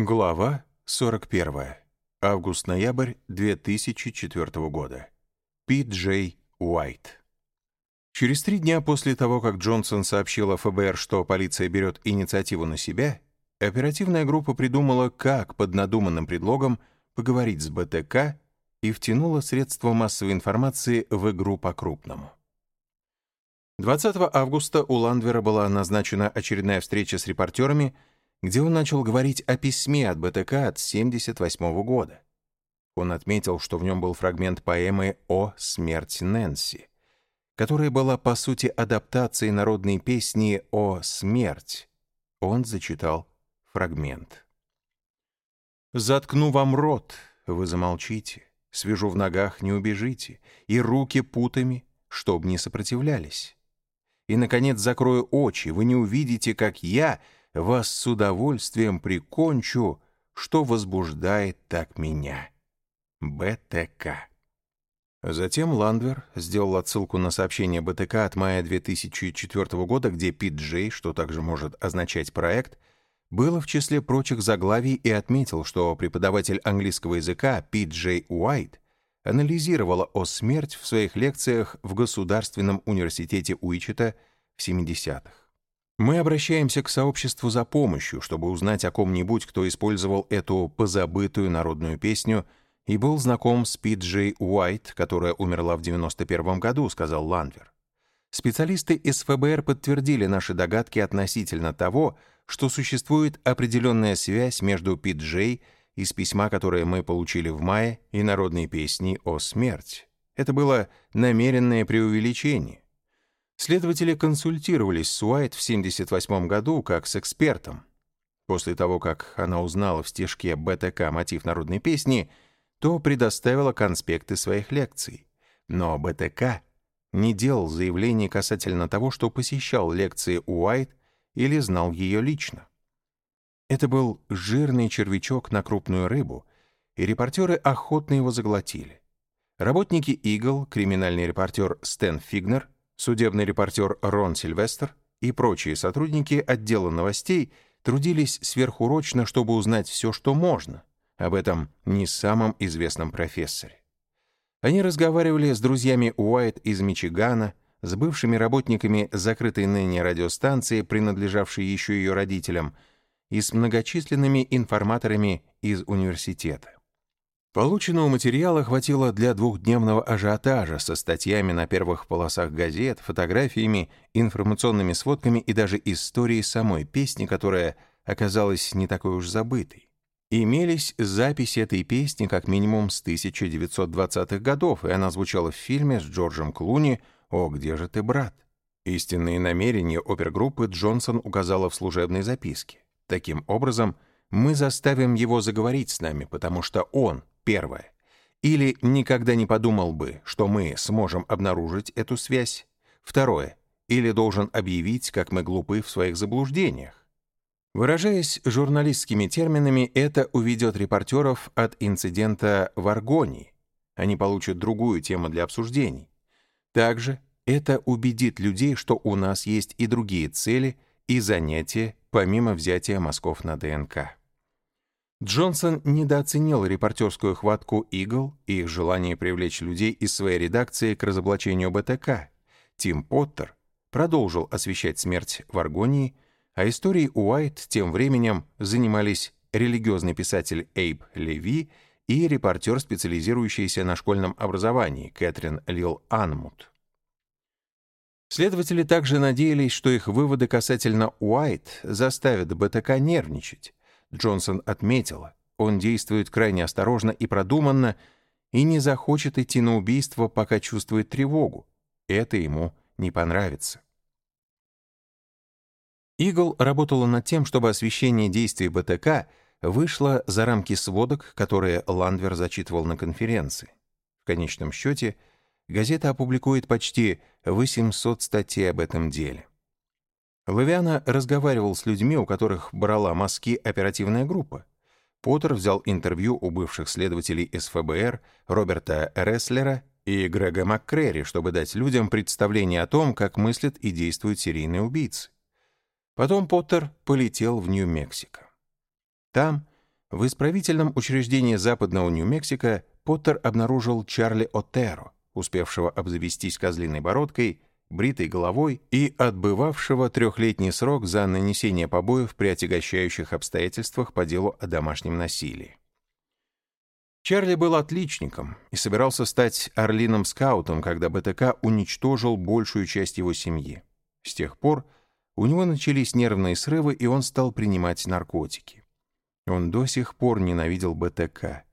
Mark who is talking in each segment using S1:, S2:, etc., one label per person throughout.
S1: Глава 41. Август-ноябрь 2004 года. Пит Джей Уайт. Через три дня после того, как Джонсон сообщила ФБР, что полиция берет инициативу на себя, оперативная группа придумала, как под надуманным предлогом поговорить с БТК и втянула средства массовой информации в игру по-крупному. 20 августа у Ландвера была назначена очередная встреча с репортерами — где он начал говорить о письме от БТК от 78 года. Он отметил, что в нем был фрагмент поэмы «О смерти Нэнси», которая была, по сути, адаптацией народной песни «О смерть». Он зачитал фрагмент. «Заткну вам рот, вы замолчите, свяжу в ногах, не убежите, и руки путами, чтоб не сопротивлялись. И, наконец, закрою очи, вы не увидите, как я — вас с удовольствием прикончу, что возбуждает так меня. БТК. Затем Ландвер сделал отсылку на сообщение БТК от мая 2004 года, где Джей, что также может означать проект, было в числе прочих заглавий и отметил, что преподаватель английского языка Джей Уайт анализировала о смерть в своих лекциях в Государственном университете Уичета в 70-х. Мы обращаемся к сообществу за помощью, чтобы узнать о ком-нибудь, кто использовал эту позабытую народную песню и был знаком с Джей Уайт, которая умерла в 91 году, сказал Ланвер. Специалисты из ФБР подтвердили наши догадки относительно того, что существует определенная связь между Пит Джей из письма, которое мы получили в мае, и народной песни о смерти. Это было намеренное преувеличение. Следователи консультировались с Уайт в 1978 году как с экспертом. После того, как она узнала в стишке БТК мотив народной песни, то предоставила конспекты своих лекций. Но БТК не делал заявлений касательно того, что посещал лекции Уайт или знал ее лично. Это был жирный червячок на крупную рыбу, и репортеры охотно его заглотили. Работники «Игл», криминальный репортер Стэн Фигнер — Судебный репортер Рон Сильвестр и прочие сотрудники отдела новостей трудились сверхурочно, чтобы узнать все, что можно об этом не самом известном профессоре. Они разговаривали с друзьями Уайт из Мичигана, с бывшими работниками закрытой ныне радиостанции, принадлежавшей еще ее родителям, и с многочисленными информаторами из университета. Полученного материала хватило для двухдневного ажиотажа со статьями на первых полосах газет, фотографиями, информационными сводками и даже историей самой песни, которая оказалась не такой уж забытой. Имелись записи этой песни как минимум с 1920-х годов, и она звучала в фильме с Джорджем Клуни «О, где же ты, брат?». Истинные намерения опергруппы Джонсон указала в служебной записке. Таким образом, мы заставим его заговорить с нами, потому что он Первое. Или никогда не подумал бы, что мы сможем обнаружить эту связь. Второе. Или должен объявить, как мы глупы в своих заблуждениях. Выражаясь журналистскими терминами, это уведет репортеров от инцидента в Аргонии. Они получат другую тему для обсуждений. Также это убедит людей, что у нас есть и другие цели и занятия, помимо взятия мазков на ДНК. Джонсон недооценил репортерскую хватку «Игл» и их желание привлечь людей из своей редакции к разоблачению БТК. Тим Поттер продолжил освещать смерть в Аргонии, а историей Уайт тем временем занимались религиозный писатель Эйб Леви и репортер, специализирующийся на школьном образовании, Кэтрин Лил Анмут. Следователи также надеялись, что их выводы касательно Уайт заставят БТК нервничать, Джонсон отметила, он действует крайне осторожно и продуманно и не захочет идти на убийство, пока чувствует тревогу. Это ему не понравится. Игл работала над тем, чтобы освещение действий БТК вышло за рамки сводок, которые Ландвер зачитывал на конференции. В конечном счете, газета опубликует почти 800 статей об этом деле. Лавиана разговаривал с людьми, у которых брала мазки оперативная группа. Поттер взял интервью у бывших следователей из ФБР Роберта Ресслера и Грега МакКрэри, чтобы дать людям представление о том, как мыслят и действуют серийные убийцы. Потом Поттер полетел в Нью-Мексико. Там В исправительном учреждении западного Нью-Мексико Поттер обнаружил Чарли Отеро, успевшего обзавестись козлиной бородкой, бритой головой и отбывавшего трехлетний срок за нанесение побоев при отягощающих обстоятельствах по делу о домашнем насилии. Чарли был отличником и собирался стать орлиным-скаутом, когда БТК уничтожил большую часть его семьи. С тех пор у него начались нервные срывы, и он стал принимать наркотики. Он до сих пор ненавидел БТК.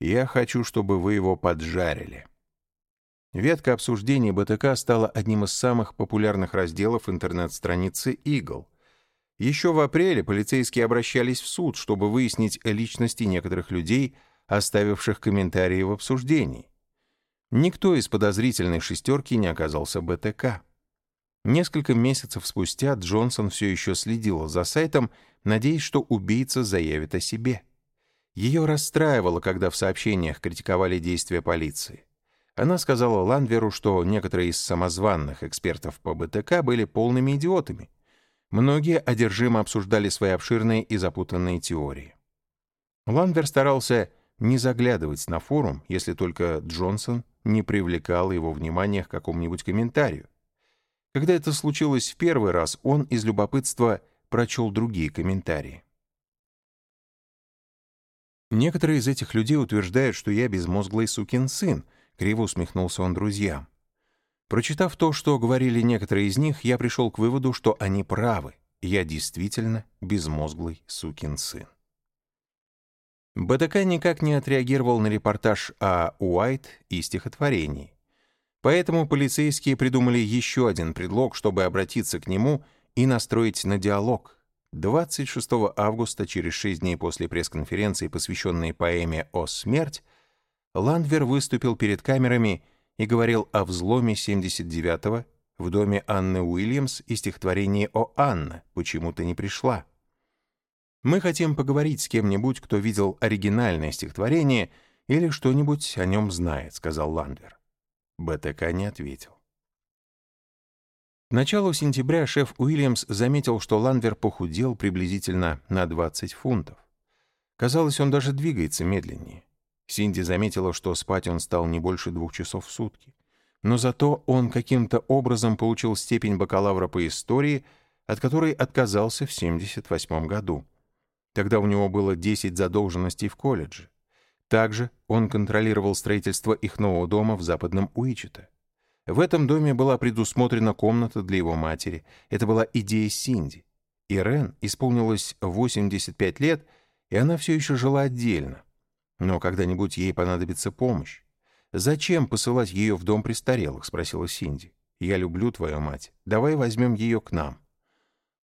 S1: «Я хочу, чтобы вы его поджарили». Ветка обсуждений БТК стала одним из самых популярных разделов интернет-страницы Eagle. Еще в апреле полицейские обращались в суд, чтобы выяснить личности некоторых людей, оставивших комментарии в обсуждении. Никто из подозрительной шестерки не оказался БТК. Несколько месяцев спустя Джонсон все еще следила за сайтом, надеясь, что убийца заявит о себе. Ее расстраивало, когда в сообщениях критиковали действия полиции. Она сказала Ландверу, что некоторые из самозванных экспертов по БТК были полными идиотами. Многие одержимо обсуждали свои обширные и запутанные теории. Ландвер старался не заглядывать на форум, если только Джонсон не привлекал его внимание к какому-нибудь комментарию. Когда это случилось в первый раз, он из любопытства прочел другие комментарии. Некоторые из этих людей утверждают, что я безмозглый сукин сын, Криво усмехнулся он друзьям. Прочитав то, что говорили некоторые из них, я пришел к выводу, что они правы. Я действительно безмозглый сукин сын. БТК никак не отреагировал на репортаж о Уайт и стихотворении. Поэтому полицейские придумали еще один предлог, чтобы обратиться к нему и настроить на диалог. 26 августа, через шесть дней после пресс-конференции, посвященной поэме «О смерть», Ландвер выступил перед камерами и говорил о взломе 79-го в доме Анны Уильямс и стихотворении «О Анна» почему-то не пришла. Мы хотим поговорить с кем-нибудь, кто видел оригинальное стихотворение или что-нибудь о нем знает, сказал Ландвер. БТК не ответил. К началу сентября шеф Уильямс заметил, что Ландвер похудел приблизительно на 20 фунтов. Казалось, он даже двигается медленнее. Синди заметила, что спать он стал не больше двух часов в сутки. Но зато он каким-то образом получил степень бакалавра по истории, от которой отказался в 1978 году. Тогда у него было 10 задолженностей в колледже. Также он контролировал строительство их нового дома в западном Уичета. В этом доме была предусмотрена комната для его матери. Это была идея Синди. Ирен исполнилось 85 лет, и она все еще жила отдельно. Но когда-нибудь ей понадобится помощь. «Зачем посылать ее в дом престарелых?» — спросила Синди. «Я люблю твою мать. Давай возьмем ее к нам».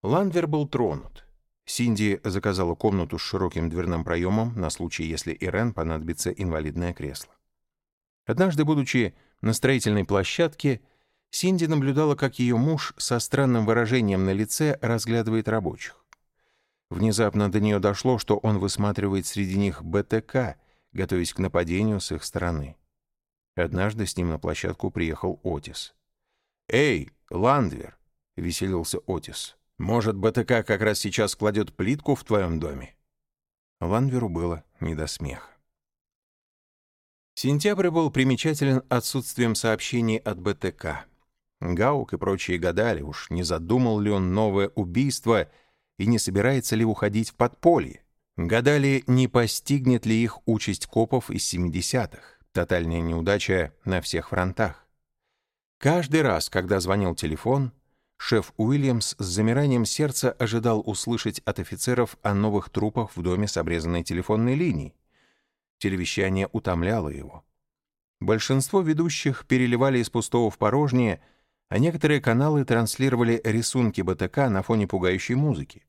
S1: Ландвер был тронут. Синди заказала комнату с широким дверным проемом на случай, если Ирен понадобится инвалидное кресло. Однажды, будучи на строительной площадке, Синди наблюдала, как ее муж со странным выражением на лице разглядывает рабочих. Внезапно до нее дошло, что он высматривает среди них БТК, готовясь к нападению с их стороны. Однажды с ним на площадку приехал Отис. «Эй, Ландвер!» — веселился Отис. «Может, БТК как раз сейчас кладет плитку в твоем доме?» Ландверу было не до смеха. Сентябрь был примечателен отсутствием сообщений от БТК. Гаук и прочие гадали, уж не задумал ли он новое убийство — и не собирается ли уходить в подполье. Гадали, не постигнет ли их участь копов из 70-х. Тотальная неудача на всех фронтах. Каждый раз, когда звонил телефон, шеф Уильямс с замиранием сердца ожидал услышать от офицеров о новых трупах в доме с обрезанной телефонной линией. Телевещание утомляло его. Большинство ведущих переливали из пустого в порожнее, а некоторые каналы транслировали рисунки БТК на фоне пугающей музыки.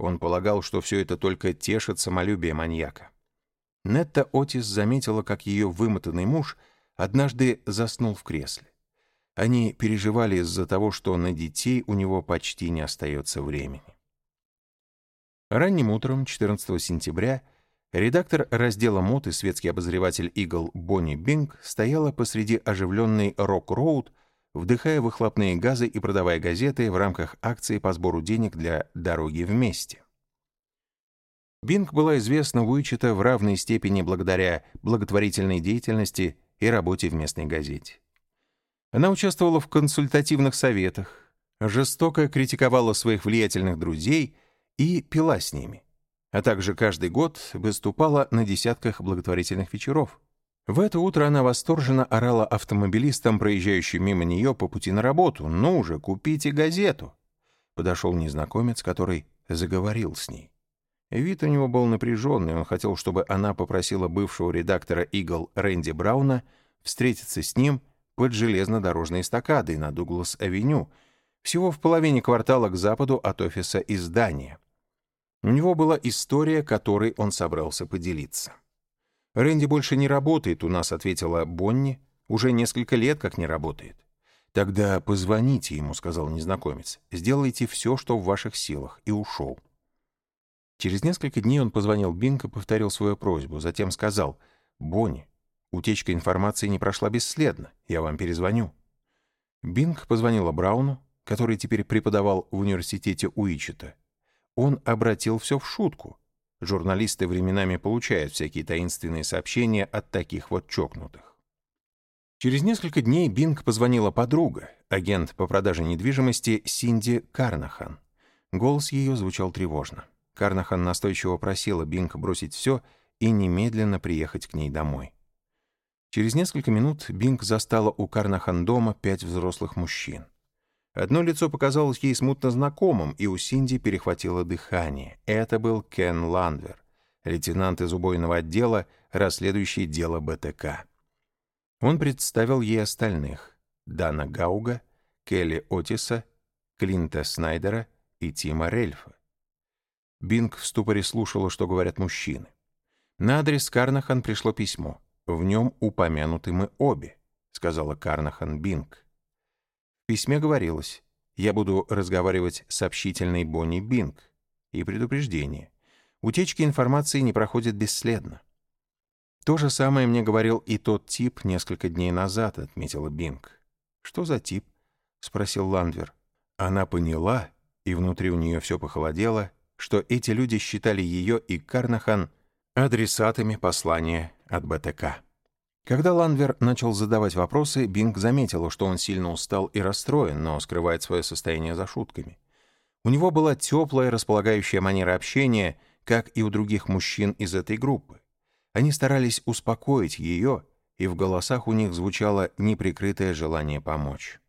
S1: Он полагал, что все это только тешит самолюбие маньяка. Нетта Отис заметила, как ее вымотанный муж однажды заснул в кресле. Они переживали из-за того, что на детей у него почти не остается времени. Ранним утром 14 сентября редактор раздела мод и светский обозреватель Игл Бонни Бинг стояла посреди оживленной Рок-Роуд вдыхая выхлопные газы и продавая газеты в рамках акции по сбору денег для «Дороги вместе». Бинг была известна Уичета в равной степени благодаря благотворительной деятельности и работе в местной газете. Она участвовала в консультативных советах, жестоко критиковала своих влиятельных друзей и пила с ними, а также каждый год выступала на десятках благотворительных вечеров. В это утро она восторженно орала автомобилистам, проезжающим мимо нее по пути на работу. «Ну же, купите газету!» Подошел незнакомец, который заговорил с ней. Вид у него был напряженный, он хотел, чтобы она попросила бывшего редактора «Игл» Рэнди Брауна встретиться с ним под железнодорожной эстакадой на Дуглас-авеню, всего в половине квартала к западу от офиса издания. У него была история, которой он собрался поделиться. «Рэнди больше не работает у нас», — ответила Бонни. «Уже несколько лет как не работает». «Тогда позвоните ему», — сказал незнакомец. «Сделайте все, что в ваших силах», и ушел. Через несколько дней он позвонил Бинк и повторил свою просьбу. Затем сказал, «Бонни, утечка информации не прошла бесследно. Я вам перезвоню». Бинг позвонила Брауну, который теперь преподавал в университете Уичета. Он обратил все в шутку. Журналисты временами получают всякие таинственные сообщения от таких вот чокнутых. Через несколько дней Бинг позвонила подруга, агент по продаже недвижимости Синди Карнахан. Голос ее звучал тревожно. Карнахан настойчиво просила Бинг бросить все и немедленно приехать к ней домой. Через несколько минут Бинг застала у Карнахан дома пять взрослых мужчин. Одно лицо показалось ей смутно знакомым, и у Синди перехватило дыхание. Это был Кен Ландвер, лейтенант из убойного отдела, расследующий дело БТК. Он представил ей остальных — Дана Гауга, Келли Отиса, Клинта Снайдера и Тима Рельфа. Бинг в ступоре слушала, что говорят мужчины. На адрес Карнахан пришло письмо. В нем упомянуты мы обе, сказала Карнахан Бинг. Письме говорилось, я буду разговаривать с общительной Бонни Бинг. И предупреждение. Утечки информации не проходят бесследно. То же самое мне говорил и тот тип несколько дней назад, отметила Бинг. Что за тип? спросил Ландвер. Она поняла, и внутри у нее все похолодело, что эти люди считали ее и Карнахан адресатами послания от БТК. Когда Ланвер начал задавать вопросы, Бинг заметила, что он сильно устал и расстроен, но скрывает свое состояние за шутками. У него была теплая, располагающая манера общения, как и у других мужчин из этой группы. Они старались успокоить ее, и в голосах у них звучало неприкрытое желание помочь.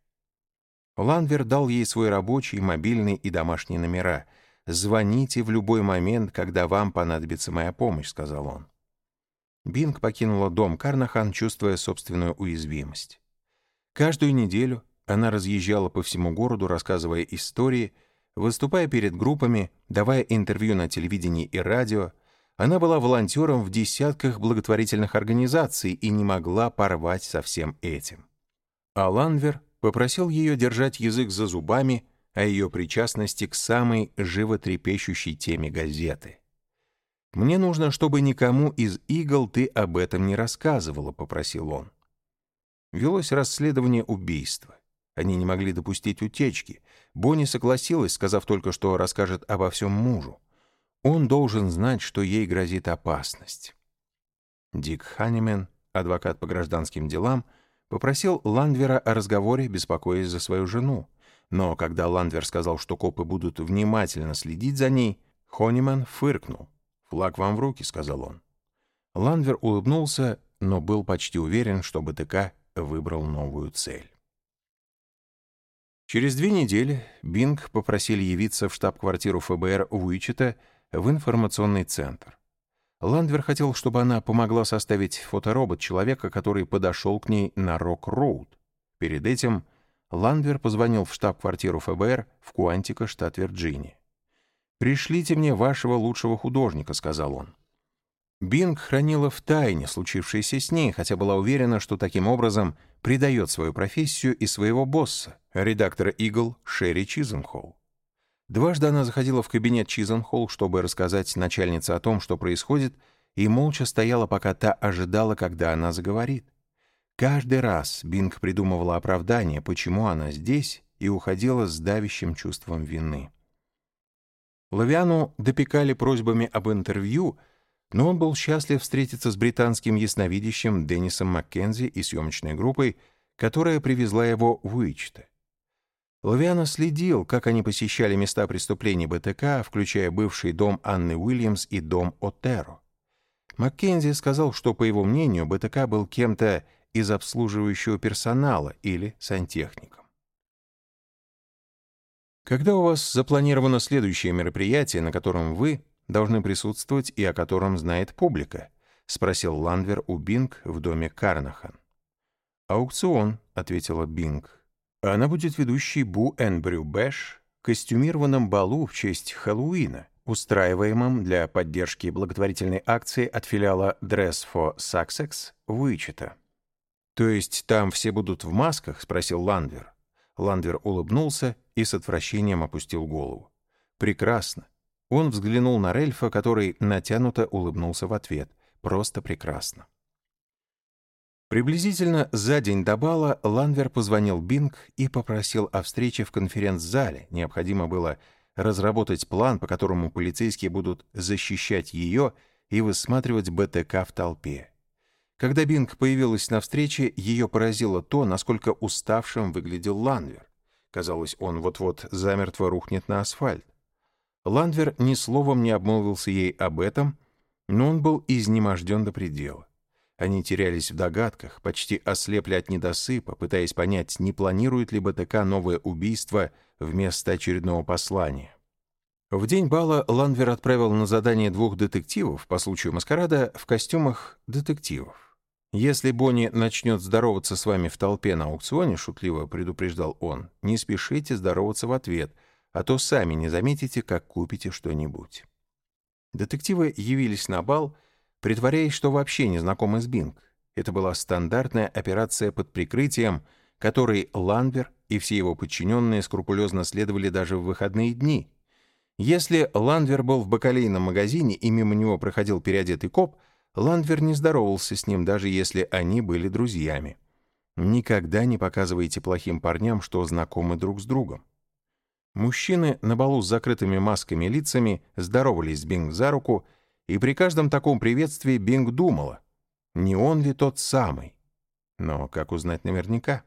S1: Ланвер дал ей свой рабочий, мобильный и домашний номера — «Звоните в любой момент, когда вам понадобится моя помощь», — сказал он. Бинг покинула дом Карнахан, чувствуя собственную уязвимость. Каждую неделю она разъезжала по всему городу, рассказывая истории, выступая перед группами, давая интервью на телевидении и радио. Она была волонтером в десятках благотворительных организаций и не могла порвать со всем этим. А Ланвер попросил ее держать язык за зубами о ее причастности к самой животрепещущей теме газеты. «Мне нужно, чтобы никому из игл ты об этом не рассказывала», — попросил он. Велось расследование убийства. Они не могли допустить утечки. Бонни согласилась, сказав только, что расскажет обо всем мужу. Он должен знать, что ей грозит опасность. Дик Ханнимен, адвокат по гражданским делам, попросил Ландвера о разговоре, беспокоясь за свою жену. Но когда Ландвер сказал, что копы будут внимательно следить за ней, Хониман фыркнул. «Флаг вам в руки», — сказал он. Ландвер улыбнулся, но был почти уверен, что БТК выбрал новую цель. Через две недели Бинг попросили явиться в штаб-квартиру ФБР Уичета в информационный центр. Ландвер хотел, чтобы она помогла составить фоторобот человека, который подошел к ней на Рок-Роуд. Перед этим Ландвер позвонил в штаб-квартиру ФБР в Куантико, штат Вирджиния. «Пришлите мне вашего лучшего художника», — сказал он. Бинг хранила в тайне случившееся с ней, хотя была уверена, что таким образом предает свою профессию и своего босса, редактора «Игл» Шерри Чизенхолл. Дважды она заходила в кабинет Чизенхолл, чтобы рассказать начальнице о том, что происходит, и молча стояла, пока та ожидала, когда она заговорит. Каждый раз Бинг придумывала оправдание, почему она здесь, и уходила с давящим чувством вины. Лавиану допекали просьбами об интервью, но он был счастлив встретиться с британским ясновидящим Деннисом Маккензи и съемочной группой, которая привезла его в Уичте. Лавиано следил, как они посещали места преступлений БТК, включая бывший дом Анны Уильямс и дом Отеро. Маккензи сказал, что, по его мнению, БТК был кем-то из обслуживающего персонала или сантехником. Когда у вас запланировано следующее мероприятие, на котором вы должны присутствовать и о котором знает публика? спросил Ландвер у Бинг в доме Карнахан. «Аукцион», — ответила Бинг. «Она будет ведущей Boo and Brew Bash костюмированном балу в честь Хэллоуина, устраиваемом для поддержки благотворительной акции от филиала Dress for Success в Уичета. «То есть там все будут в масках?» — спросил Ландвер. Ландвер улыбнулся и с отвращением опустил голову. «Прекрасно». Он взглянул на Рельфа, который натянуто улыбнулся в ответ. «Просто прекрасно». Приблизительно за день до бала Ланвер позвонил Бинг и попросил о встрече в конференц-зале. Необходимо было разработать план, по которому полицейские будут защищать ее и высматривать БТК в толпе. Когда Бинг появилась на встрече, ее поразило то, насколько уставшим выглядел Ланвер. Казалось, он вот-вот замертво рухнет на асфальт. Ландвер ни словом не обмолвился ей об этом, но он был изнеможден до предела. Они терялись в догадках, почти ослепли от недосыпа, пытаясь понять, не планирует ли БТК новое убийство вместо очередного послания. В день бала Ланвер отправил на задание двух детективов по случаю маскарада в костюмах детективов. «Если Бонни начнет здороваться с вами в толпе на аукционе», — шутливо предупреждал он, — «не спешите здороваться в ответ, а то сами не заметите, как купите что-нибудь». Детективы явились на бал, притворяясь, что вообще не знакомы с Бинг. Это была стандартная операция под прикрытием, которой Ланвер и все его подчиненные скрупулезно следовали даже в выходные дни. Если Ландвер был в бакалейном магазине и мимо него проходил переодетый коп, Ландвер не здоровался с ним, даже если они были друзьями. Никогда не показывайте плохим парням, что знакомы друг с другом. Мужчины на балу с закрытыми масками лицами здоровались с Бинг за руку, и при каждом таком приветствии Бинг думала, не он ли тот самый. Но как узнать наверняка?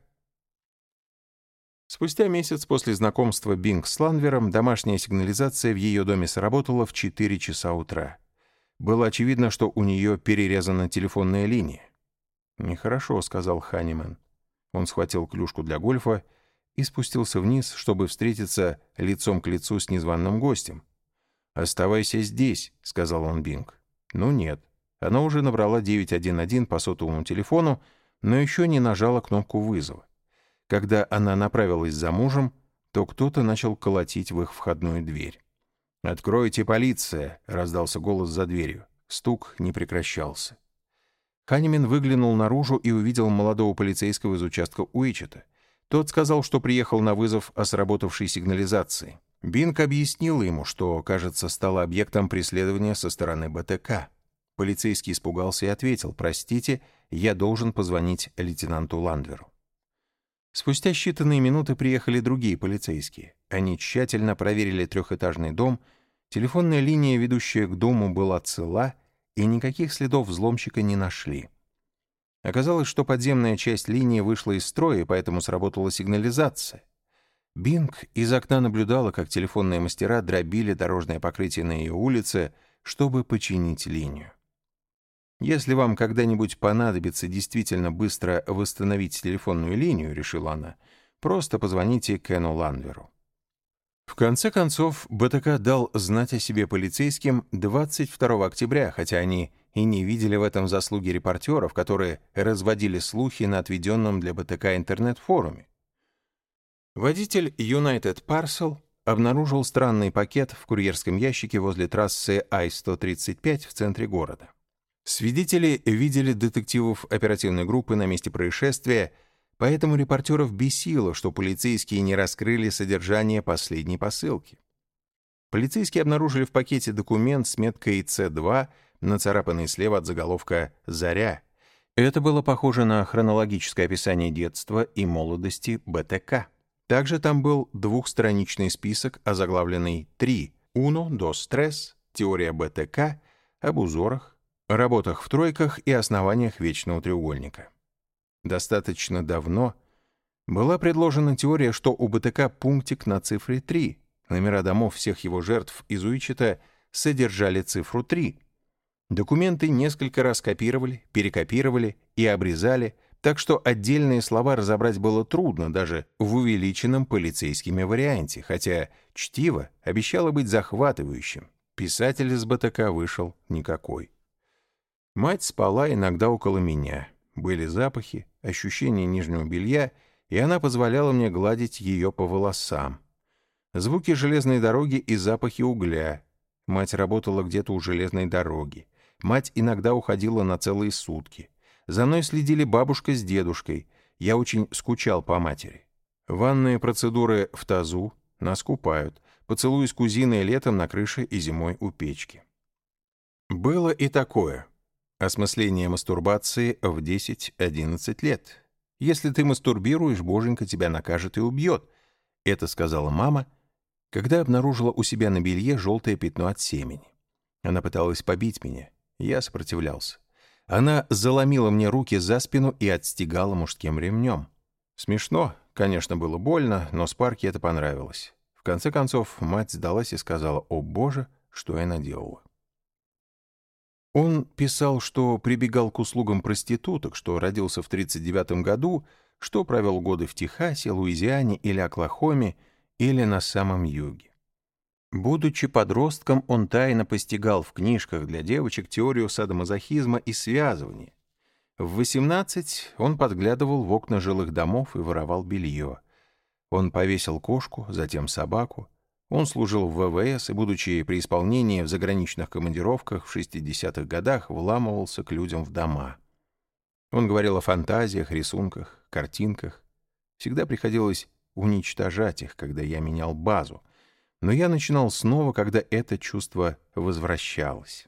S1: Спустя месяц после знакомства Бинг с Ланвером домашняя сигнализация в ее доме сработала в 4 часа утра. Было очевидно, что у нее перерезана телефонная линия. «Нехорошо», — сказал Ханиман. Он схватил клюшку для гольфа и спустился вниз, чтобы встретиться лицом к лицу с незваным гостем. «Оставайся здесь», — сказал он Бинг. «Ну нет». Она уже набрала 911 по сотовому телефону, но еще не нажала кнопку вызова. Когда она направилась за мужем, то кто-то начал колотить в их входную дверь. «Откройте, полиция!» — раздался голос за дверью. Стук не прекращался. Ханимин выглянул наружу и увидел молодого полицейского из участка Уичета. Тот сказал, что приехал на вызов о сработавшей сигнализации. Бинк объяснил ему, что, кажется, стало объектом преследования со стороны БТК. Полицейский испугался и ответил, «Простите, я должен позвонить лейтенанту Ландверу». Спустя считанные минуты приехали другие полицейские. Они тщательно проверили трехэтажный дом, телефонная линия, ведущая к дому, была цела, и никаких следов взломщика не нашли. Оказалось, что подземная часть линии вышла из строя, поэтому сработала сигнализация. Бинг из окна наблюдала, как телефонные мастера дробили дорожное покрытие на ее улице, чтобы починить линию. «Если вам когда-нибудь понадобится действительно быстро восстановить телефонную линию», — решила она, — «просто позвоните Кену Ланверу». В конце концов, БТК дал знать о себе полицейским 22 октября, хотя они и не видели в этом заслуги репортеров, которые разводили слухи на отведенном для БТК интернет-форуме. Водитель United Parcel обнаружил странный пакет в курьерском ящике возле трассы I-135 в центре города. Свидетели видели детективов оперативной группы на месте происшествия, поэтому репортеров бесило, что полицейские не раскрыли содержание последней посылки. Полицейские обнаружили в пакете документ с меткой С2, нацарапанный слева от заголовка «Заря». Это было похоже на хронологическое описание детства и молодости БТК. Также там был двухстраничный список, озаглавленный «3», «Уно», «Дос», «Трес», теория БТК, об узорах, работах в тройках и основаниях вечного треугольника. Достаточно давно была предложена теория, что у БТК пунктик на цифре 3. Номера домов всех его жертв из Уичета содержали цифру 3. Документы несколько раз копировали, перекопировали и обрезали, так что отдельные слова разобрать было трудно даже в увеличенном полицейскими варианте, хотя чтиво обещало быть захватывающим. Писатель из БТК вышел никакой. Мать спала иногда около меня. Были запахи, ощущение нижнего белья, и она позволяла мне гладить ее по волосам. Звуки железной дороги и запахи угля. Мать работала где-то у железной дороги. Мать иногда уходила на целые сутки. За мной следили бабушка с дедушкой. Я очень скучал по матери. Ванные процедуры в тазу, нас купают. Поцелуй с кузиной летом на крыше и зимой у печки. Было и такое. Осмысление мастурбации в 10-11 лет. Если ты мастурбируешь, боженька тебя накажет и убьет. Это сказала мама, когда обнаружила у себя на белье желтое пятно от семени. Она пыталась побить меня. Я сопротивлялся. Она заломила мне руки за спину и отстегала мужским ремнем. Смешно, конечно, было больно, но Спарке это понравилось. В конце концов, мать сдалась и сказала, «О, Боже, что я наделала». Он писал, что прибегал к услугам проституток, что родился в 1939 году, что провел годы в Техасе, Луизиане или Оклахоме, или на самом юге. Будучи подростком, он тайно постигал в книжках для девочек теорию садомазохизма и связывания. В 18 он подглядывал в окна жилых домов и воровал белье. Он повесил кошку, затем собаку. Он служил в ВВС и, будучи при исполнении в заграничных командировках в 60-х годах, вламывался к людям в дома. Он говорил о фантазиях, рисунках, картинках. Всегда приходилось уничтожать их, когда я менял базу — но я начинал снова, когда это чувство возвращалось.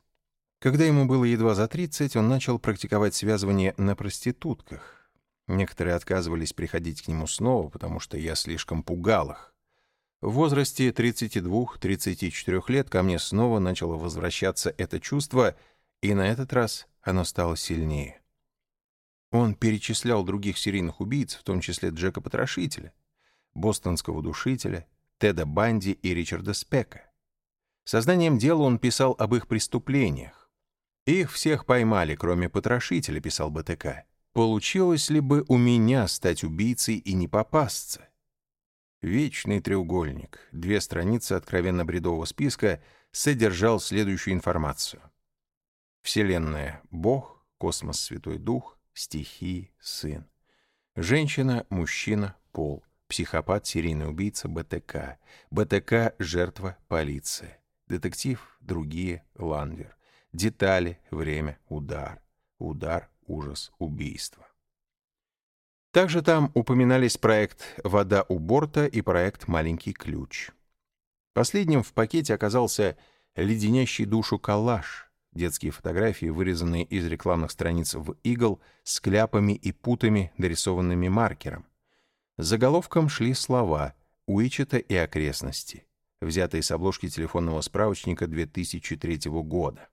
S1: Когда ему было едва за 30, он начал практиковать связывание на проститутках. Некоторые отказывались приходить к нему снова, потому что я слишком пугал их. В возрасте 32-34 лет ко мне снова начало возвращаться это чувство, и на этот раз оно стало сильнее. Он перечислял других серийных убийц, в том числе Джека Потрошителя, бостонского душителя, Теда Банди и Ричарда Спека. Сознанием дела он писал об их преступлениях. Их всех поймали, кроме потрошителя, писал БТК. Получилось ли бы у меня стать убийцей и не попасться? Вечный треугольник, две страницы откровенно бредового списка, содержал следующую информацию. Вселенная — Бог, космос — Святой Дух, стихии — Сын. Женщина, мужчина, пол — Психопат, серийный убийца, БТК. БТК — жертва, полиция. Детектив, другие, Ланвер. Детали, время, удар. Удар, ужас, убийство. Также там упоминались проект «Вода у борта» и проект «Маленький ключ». Последним в пакете оказался леденящий душу коллаж, детские фотографии, вырезанные из рекламных страниц в «Игл» с кляпами и путами, дорисованными маркером. Заголовком шли слова «Уичета и окрестности», взятые с обложки телефонного справочника 2003 года.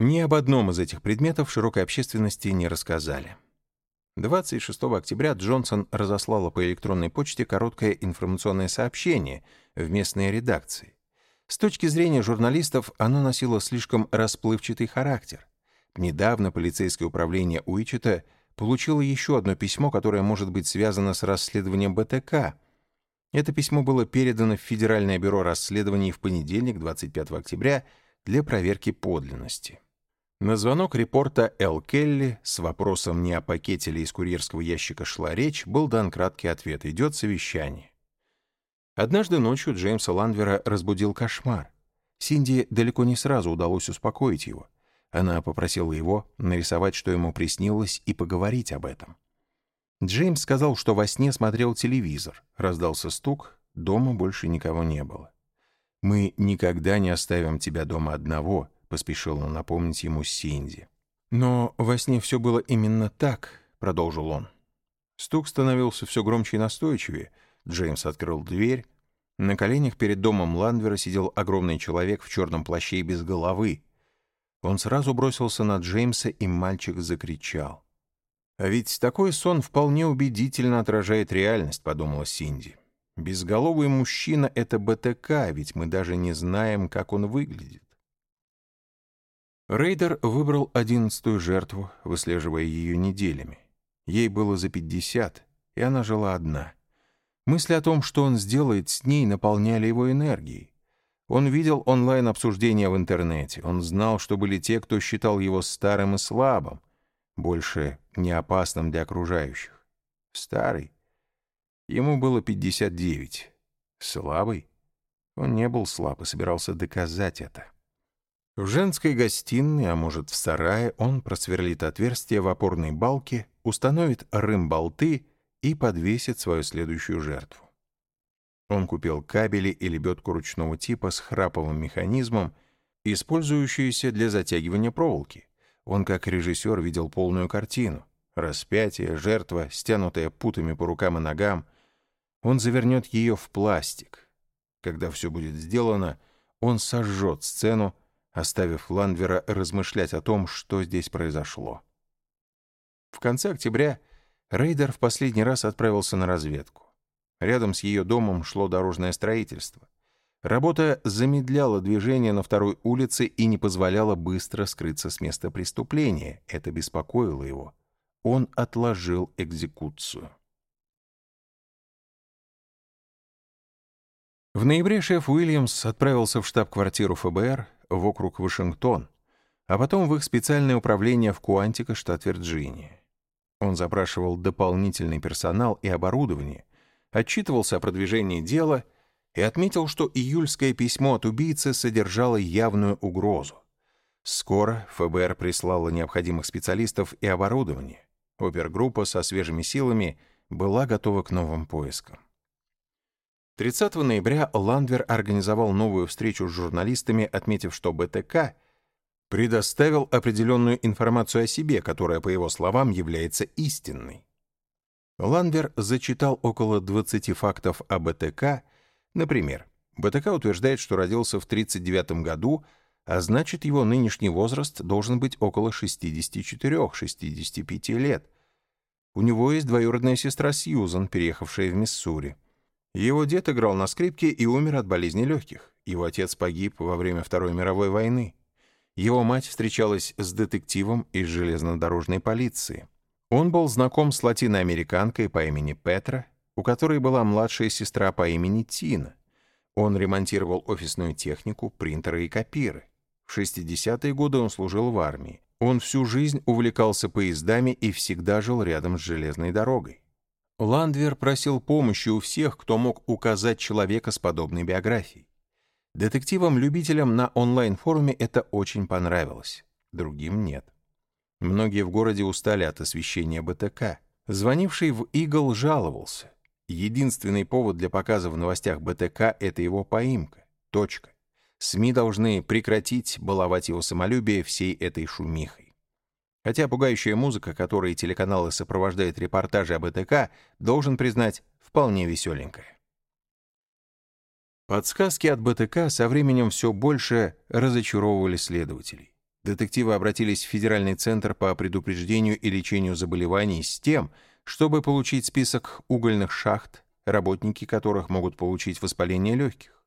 S1: Ни об одном из этих предметов широкой общественности не рассказали. 26 октября Джонсон разослала по электронной почте короткое информационное сообщение в местные редакции. С точки зрения журналистов оно носило слишком расплывчатый характер. Недавно полицейское управление Уичета — получила еще одно письмо, которое может быть связано с расследованием БТК. Это письмо было передано в Федеральное бюро расследований в понедельник, 25 октября, для проверки подлинности. На звонок репорта Эл Келли с вопросом, не о пакете ли из курьерского ящика шла речь, был дан краткий ответ «Идет совещание». Однажды ночью Джеймса Ландвера разбудил кошмар. Синди далеко не сразу удалось успокоить его. Она попросила его нарисовать, что ему приснилось, и поговорить об этом. Джеймс сказал, что во сне смотрел телевизор. Раздался стук, дома больше никого не было. «Мы никогда не оставим тебя дома одного», — поспешила напомнить ему Синди. «Но во сне все было именно так», — продолжил он. Стук становился все громче и настойчивее. Джеймс открыл дверь. На коленях перед домом Ландвера сидел огромный человек в черном плаще и без головы. Он сразу бросился на Джеймса, и мальчик закричал. «А ведь такой сон вполне убедительно отражает реальность», — подумала Синди. «Безголовый мужчина — это БТК, ведь мы даже не знаем, как он выглядит». Рейдер выбрал одиннадцатую жертву, выслеживая ее неделями. Ей было за пятьдесят, и она жила одна. Мысли о том, что он сделает с ней, наполняли его энергией. Он видел онлайн-обсуждения в интернете. Он знал, что были те, кто считал его старым и слабым, больше не опасным для окружающих. Старый. Ему было 59. Слабый? Он не был слаб и собирался доказать это. В женской гостиной, а может в сарае, он просверлит отверстие в опорной балке, установит рым-болты и подвесит свою следующую жертву. Он купил кабели и лебедку ручного типа с храповым механизмом, использующуюся для затягивания проволоки. Он, как режиссер, видел полную картину. Распятие, жертва, стянутая путами по рукам и ногам. Он завернет ее в пластик. Когда все будет сделано, он сожжет сцену, оставив Ландвера размышлять о том, что здесь произошло. В конце октября Рейдер в последний раз отправился на разведку. Рядом с ее домом шло дорожное строительство. Работа замедляла движение на второй улице и не позволяла быстро скрыться с места преступления. Это беспокоило его. Он отложил экзекуцию. В ноябре шеф Уильямс отправился в штаб-квартиру ФБР в округ Вашингтон, а потом в их специальное управление в Куантико, штат Вирджиния. Он запрашивал дополнительный персонал и оборудование, отчитывался о продвижении дела и отметил, что июльское письмо от убийцы содержало явную угрозу. Скоро ФБР прислало необходимых специалистов и оборудование. Опергруппа со свежими силами была готова к новым поискам. 30 ноября Ландвер организовал новую встречу с журналистами, отметив, что БТК предоставил определенную информацию о себе, которая, по его словам, является истинной. Ландвер зачитал около 20 фактов о БТК, например, БТК утверждает, что родился в 1939 году, а значит, его нынешний возраст должен быть около 64-65 лет. У него есть двоюродная сестра Сьюзан, переехавшая в Миссури. Его дед играл на скрипке и умер от болезни легких. Его отец погиб во время Второй мировой войны. Его мать встречалась с детективом из железнодорожной полиции. Он был знаком с латиноамериканкой по имени Петра, у которой была младшая сестра по имени Тина. Он ремонтировал офисную технику, принтеры и копиры. В 60-е годы он служил в армии. Он всю жизнь увлекался поездами и всегда жил рядом с железной дорогой. Ландвер просил помощи у всех, кто мог указать человека с подобной биографией. Детективам-любителям на онлайн-форуме это очень понравилось, другим нет. Многие в городе устали от освещения БТК. Звонивший в Игл жаловался. Единственный повод для показа в новостях БТК — это его поимка. Точка. СМИ должны прекратить баловать его самолюбие всей этой шумихой. Хотя пугающая музыка, которой телеканалы сопровождают репортажи об ЭТК, должен признать, вполне веселенькая. Подсказки от БТК со временем все больше разочаровывали следователей. Детективы обратились в Федеральный центр по предупреждению и лечению заболеваний с тем, чтобы получить список угольных шахт, работники которых могут получить воспаление легких.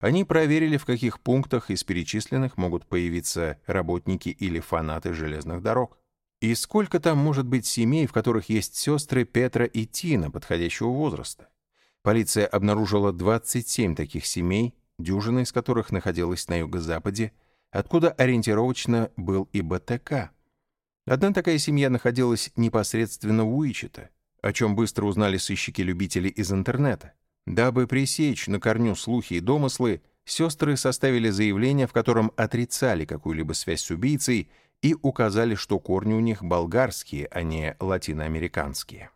S1: Они проверили, в каких пунктах из перечисленных могут появиться работники или фанаты железных дорог. И сколько там может быть семей, в которых есть сестры Петра и Тина подходящего возраста. Полиция обнаружила 27 таких семей, дюжина из которых находилась на юго-западе, откуда ориентировочно был и БТК. Одна такая семья находилась непосредственно в Уичета, о чем быстро узнали сыщики-любители из интернета. Дабы пресечь на корню слухи и домыслы, сестры составили заявление, в котором отрицали какую-либо связь с убийцей и указали, что корни у них болгарские, а не латиноамериканские.